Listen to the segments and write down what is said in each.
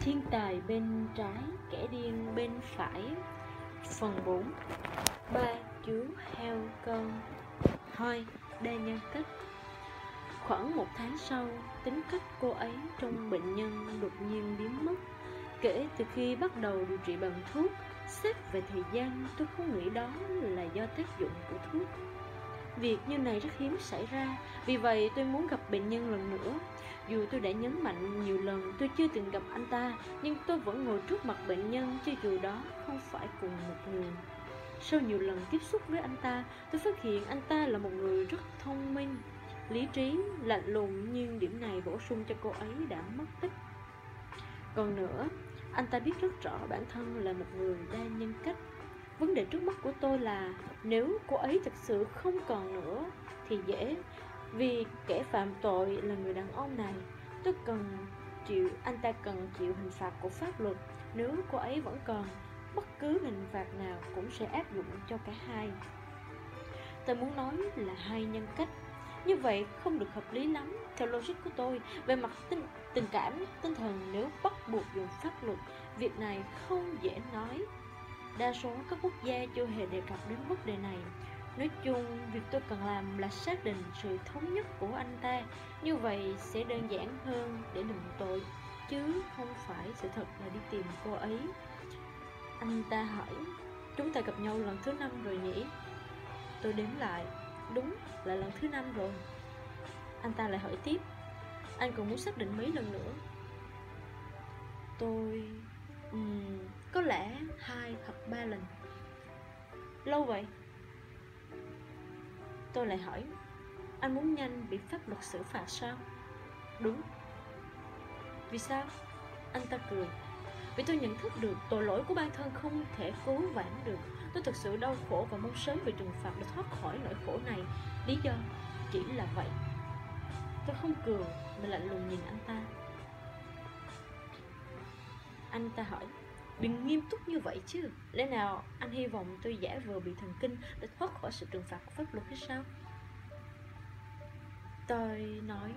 Thiên tài bên trái, kẻ điên bên phải. Phần 4 Ba chú heo con. Hai đa nhân cách. Khoảng một tháng sau, tính cách cô ấy trong bệnh nhân đột nhiên biến mất. Kể từ khi bắt đầu điều trị bằng thuốc Xét về thời gian, tôi không nghĩ đó là do tác dụng của thuốc. Việc như này rất hiếm xảy ra. Vì vậy tôi muốn gặp bệnh nhân lần nữa. Dù tôi đã nhấn mạnh nhiều lần tôi chưa từng gặp anh ta Nhưng tôi vẫn ngồi trước mặt bệnh nhân Cho dù đó không phải cùng một người. Sau nhiều lần tiếp xúc với anh ta Tôi phát hiện anh ta là một người rất thông minh Lý trí, lạnh lùng Nhưng điểm này bổ sung cho cô ấy đã mất tích. Còn nữa, anh ta biết rất rõ bản thân là một người đa nhân cách. Vấn đề trước mắt của tôi là nếu cô ấy thực sự không còn nữa thì dễ. Vì kẻ phạm tội là người đàn ông này Tôi cần chịu, anh ta cần chịu hình phạt của pháp luật. Nếu cô ấy vẫn còn, bất cứ hình phạt nào cũng sẽ áp dụng cho cả hai. Tôi muốn nói là hai nhân cách. Như vậy không được hợp lý lắm. Theo logic của tôi Về mặt tình, tình cảm, tinh thần nếu bắt buộc dùng pháp luật Việc này không dễ nói. Đa số các quốc gia chưa hề đề cập đến vấn đề này. Nói chung, việc tôi cần làm là xác định sự thống nhất của anh ta. Như vậy sẽ đơn giản hơn để đừng tội Chứ không phải sự thật là đi tìm cô ấy. Anh ta hỏi Chúng ta gặp nhau lần thứ năm rồi nhỉ? Tôi đếm lại Đúng là lần thứ năm rồi. Anh ta lại hỏi tiếp Anh còn muốn xác định mấy lần nữa? Tôi um, có lẽ hai hoặc ba lần. Lâu vậy? Tôi lại hỏi, Anh muốn nhanh bị pháp luật xử phạt sao? Đúng. Vì sao? Anh ta cười. Vì tôi nhận thức được tội lỗi của bản thân không thể cứu vãn được. Tôi thực sự đau khổ và mong sớm bị trừng phạt để thoát khỏi nỗi khổ này. Lý do chỉ là vậy. Tôi không cười mà lạnh lùng nhìn anh ta. Anh ta hỏi Đừng nghiêm túc như vậy chứ. Lẽ nào anh hy vọng tôi giả vờ bị thần kinh Để thoát khỏi sự trừng phạt của pháp luật hay sao? Tôi nói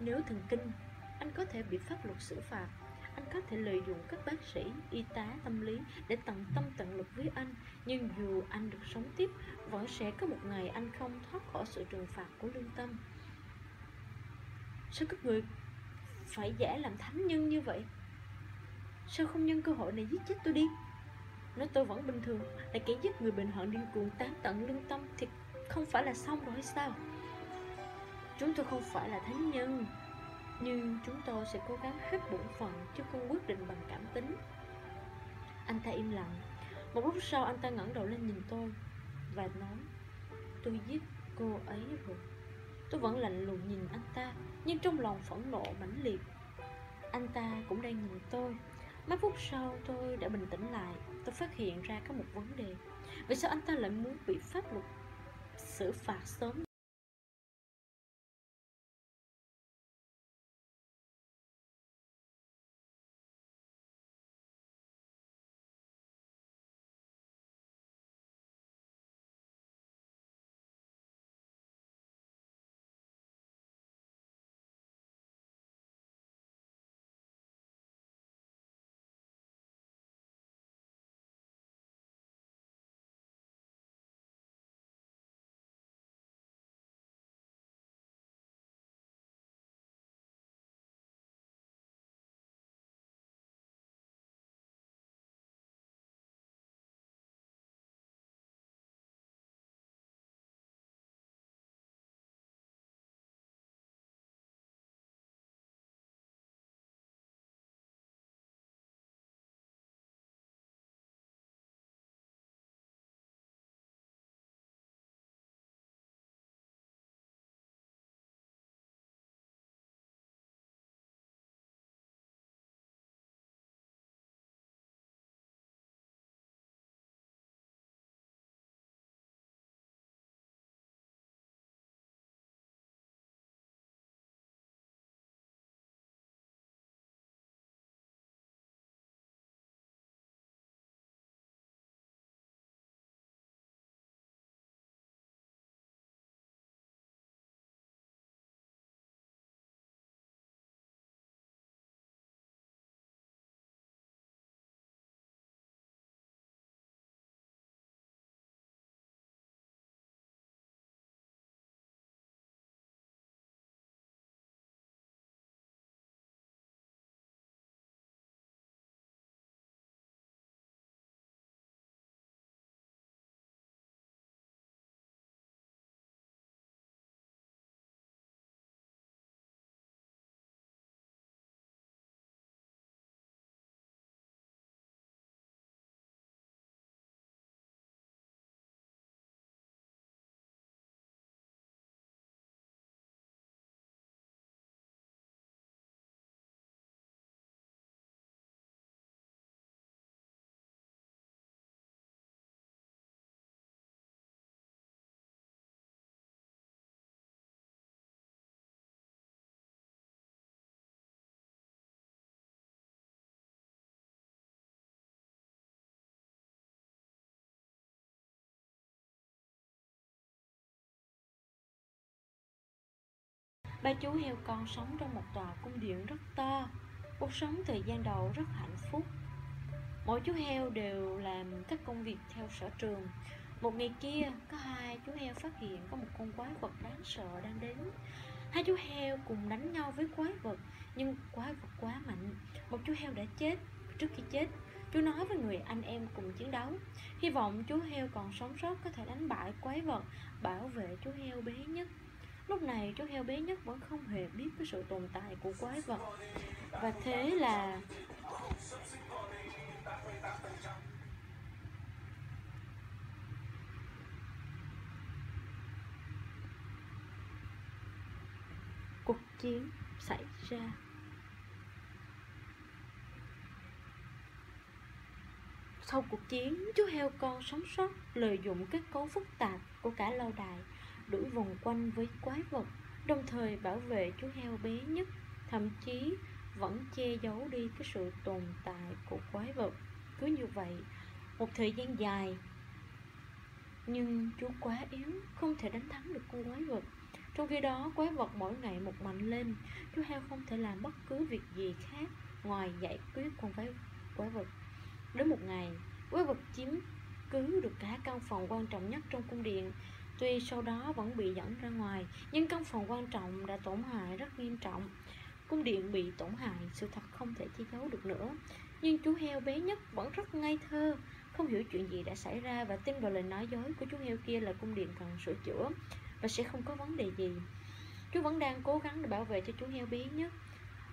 Nếu thần kinh Anh có thể bị pháp luật xử phạt. Anh có thể lợi dụng các bác sĩ, y tá, tâm lý Để tận tâm tận lực với anh. Nhưng dù anh được sống tiếp Vẫn sẽ có một ngày anh không thoát khỏi sự trừng phạt của lương tâm. Sao các người phải giả làm thánh nhân như vậy? Sao không nhân cơ hội này giết chết tôi đi? Nếu tôi vẫn bình thường Là kẻ giết người bệnh hoạn điên cuồng tán tận lương tâm Thì không phải là xong rồi hay sao? Chúng tôi không phải là thánh nhân, Nhưng chúng tôi sẽ cố gắng hết bổn phận Chứ không quyết định bằng cảm tính. Anh ta im lặng. Một lúc sau, anh ta ngẩng đầu lên nhìn tôi Và nói, Tôi giết cô ấy rồi. Tôi vẫn lạnh lùng nhìn anh ta, Nhưng trong lòng phẫn nộ mãnh liệt. Anh ta cũng đang nhìn tôi. Mấy phút sau tôi đã bình tĩnh lại, Tôi phát hiện ra có một vấn đề. Vì sao anh ta lại muốn bị pháp luật xử phạt sớm Ba chú heo con sống trong một tòa cung điện rất to. Cuộc sống thời gian đầu rất hạnh phúc. Mỗi chú heo đều làm các công việc theo sở trường. Một ngày kia, có hai chú heo phát hiện có một con quái vật đáng sợ đang đến. Hai chú heo cùng đánh nhau với quái vật Nhưng quái vật quá mạnh. Một chú heo đã chết. Trước khi chết, chú nói với người anh em cùng chiến đấu Hy vọng chú heo còn sống sót có thể đánh bại quái vật Bảo vệ chú heo bé nhất. Lúc này chú heo bé nhất vẫn không hề biết cái sự tồn tại của quái vật. Và thế là cuộc chiến xảy ra. Sau cuộc chiến, chú heo con sống sót lợi dụng kết cấu phức tạp của cả lâu đài đuổi vòng quanh với quái vật đồng thời bảo vệ chú heo bé nhất thậm chí vẫn che giấu đi cái sự tồn tại của quái vật. Cứ như vậy một thời gian dài nhưng chú quá yếu không thể đánh thắng được con quái vật. Trong khi đó quái vật mỗi ngày một mạnh lên chú heo không thể làm bất cứ việc gì khác ngoài giải quyết con quái, quái vật. Đến một ngày quái vật chiếm cứ được cả căn phòng quan trọng nhất trong cung điện. Tuy sau đó vẫn bị dẫn ra ngoài, nhưng căn phòng quan trọng đã tổn hại rất nghiêm trọng. Cung điện bị tổn hại, sự thật không thể che giấu được nữa. Nhưng chú heo bé nhất vẫn rất ngây thơ, không hiểu chuyện gì đã xảy ra và tin vào lời nói dối của chú heo kia là cung điện cần sửa chữa và sẽ không có vấn đề gì. Chú vẫn đang cố gắng để bảo vệ cho chú heo bé nhất,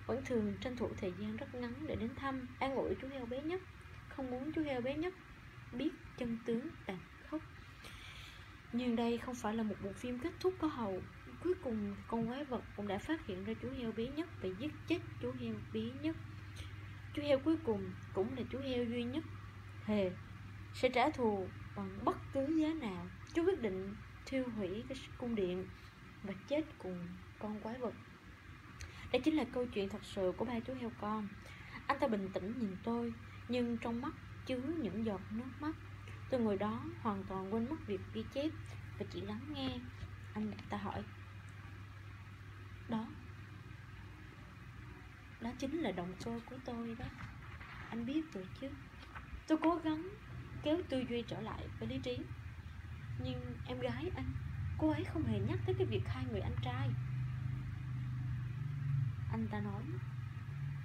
vẫn thường tranh thủ thời gian rất ngắn để đến thăm, an ủi chú heo bé nhất, không muốn chú heo bé nhất biết chân tướng tàn nhưng đây không phải là một bộ phim kết thúc có hậu. Cuối cùng con quái vật cũng đã phát hiện ra chú heo bí nhất và giết chết chú heo bí nhất. Chú heo cuối cùng cũng là chú heo duy nhất. Hề sẽ trả thù bằng bất cứ giá nào. Chú quyết định thiêu hủy cái cung điện và chết cùng con quái vật. Đây chính là câu chuyện thật sự của ba chú heo con. Anh ta bình tĩnh nhìn tôi, Nhưng trong mắt chứa những giọt nước mắt. Tôi ngồi đó hoàn toàn quên mất việc ghi chép Và chỉ lắng nghe. Anh ta hỏi, Đó Đó chính là động cơ của tôi đó. Anh biết rồi chứ. Tôi cố gắng kéo tư duy trở lại với lý trí. Nhưng em gái anh, Cô ấy không hề nhắc tới cái việc hai người anh trai. Anh ta nói,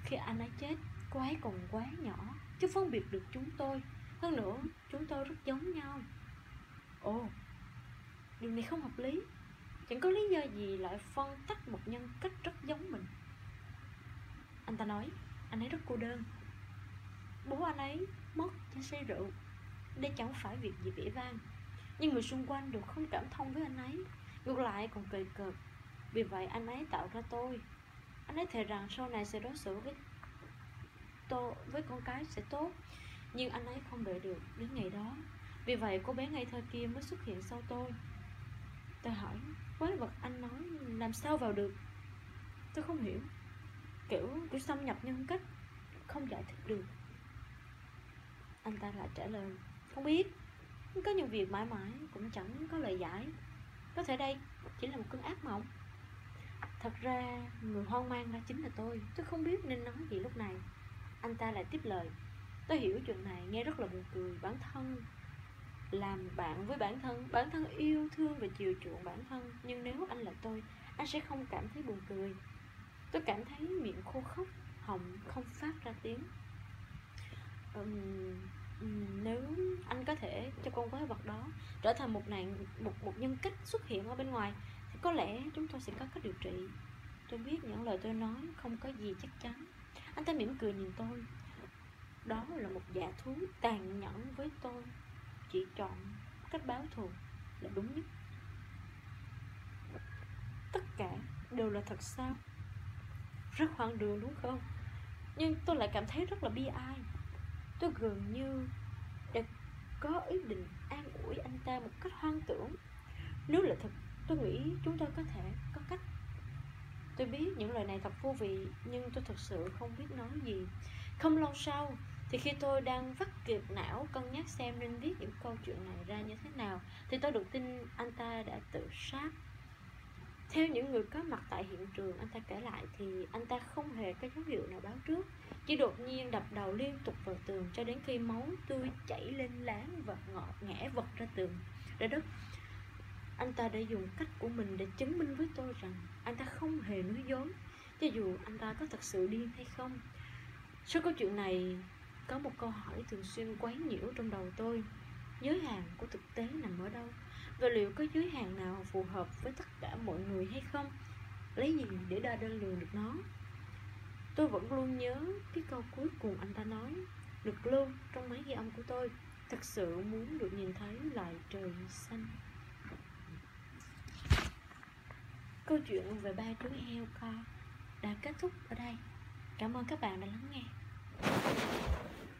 Khi anh ấy chết, Cô ấy còn quá nhỏ, Chứ phân biệt được chúng tôi hơn nữa, chúng tôi rất giống nhau. Ồ, điều này không hợp lý. Chẳng có lý do gì lại phân tách một nhân cách rất giống mình. Anh ta nói, anh ấy rất cô đơn. Bố anh ấy mất cho say rượu. Đây chẳng phải việc gì vĩ vang. Nhưng người xung quanh đều không cảm thông với anh ấy. Ngược lại còn cười cợt. Vì vậy anh ấy tạo ra tôi. Anh ấy thề rằng sau này sẽ đối xử với tôi với con cái sẽ tốt nhưng anh ấy không đợi được đến ngày đó. Vì vậy cô bé ngây thơ kia mới xuất hiện sau tôi. Tôi hỏi, Quái vật anh nói làm sao vào được? Tôi không hiểu. Kiểu kiểu xâm nhập nhân cách, Không giải thích được. Anh ta lại trả lời, Không biết. Có những việc mãi mãi cũng chẳng có lời giải. Có thể đây chỉ là một cơn ác mộng. Thật ra, người hoang mang đó chính là tôi. Tôi không biết nên nói gì lúc này. Anh ta lại tiếp lời Tôi hiểu chuyện này nghe rất là buồn cười. Bản thân làm bạn với bản thân Bản thân yêu thương và chiều chuộng bản thân. Nhưng nếu anh là tôi Anh sẽ không cảm thấy buồn cười. Tôi cảm thấy miệng khô khốc Họng không phát ra tiếng. Um, Nếu anh có thể cho con quái vật đó Trở thành một nạn một, một nhân cách xuất hiện ở bên ngoài Thì có lẽ chúng tôi sẽ có cách điều trị. Tôi biết những lời tôi nói không có gì chắc chắn. Anh ta mỉm cười nhìn tôi đó là một giả thú tàn nhẫn với tôi. Chỉ chọn cách báo thù là đúng nhất. Tất cả đều là thật sao? Rất hoang đường đúng không? Nhưng tôi lại cảm thấy rất là bi ai. Tôi gần như đã có ý định an ủi anh ta một cách hoang tưởng. Nếu là thật, tôi nghĩ chúng tôi có thể có cách. Tôi biết những lời này thật vô vị, Nhưng tôi thật sự không biết nói gì. Không lâu sau, thì khi tôi đang vắt kiệt não, cân nhắc xem nên viết những câu chuyện này ra như thế nào, thì tôi được tin anh ta đã tự sát. Theo những người có mặt tại hiện trường, anh ta kể lại thì anh ta không hề có dấu hiệu nào báo trước, chỉ đột nhiên đập đầu liên tục vào tường cho đến khi máu tươi chảy lên láng và ngọt ngẽ vật ra tường. Ra đất, anh ta đã dùng cách của mình để chứng minh với tôi rằng anh ta không hề nói dối, cho dù anh ta có thật sự điên hay không sau câu chuyện này, có một câu hỏi thường xuyên quấy nhiễu trong đầu tôi. Giới hạn của thực tế nằm ở đâu? Và liệu có giới hạn nào phù hợp với tất cả mọi người hay không? Lấy gì để đo đơn lường được nó? Tôi vẫn luôn nhớ cái câu cuối cùng anh ta nói, được lưu trong máy ghi âm của tôi. Thật sự muốn được nhìn thấy lại trời xanh. Câu chuyện về ba chú heo con đã kết thúc ở đây. Cảm ơn các bạn đã lắng nghe.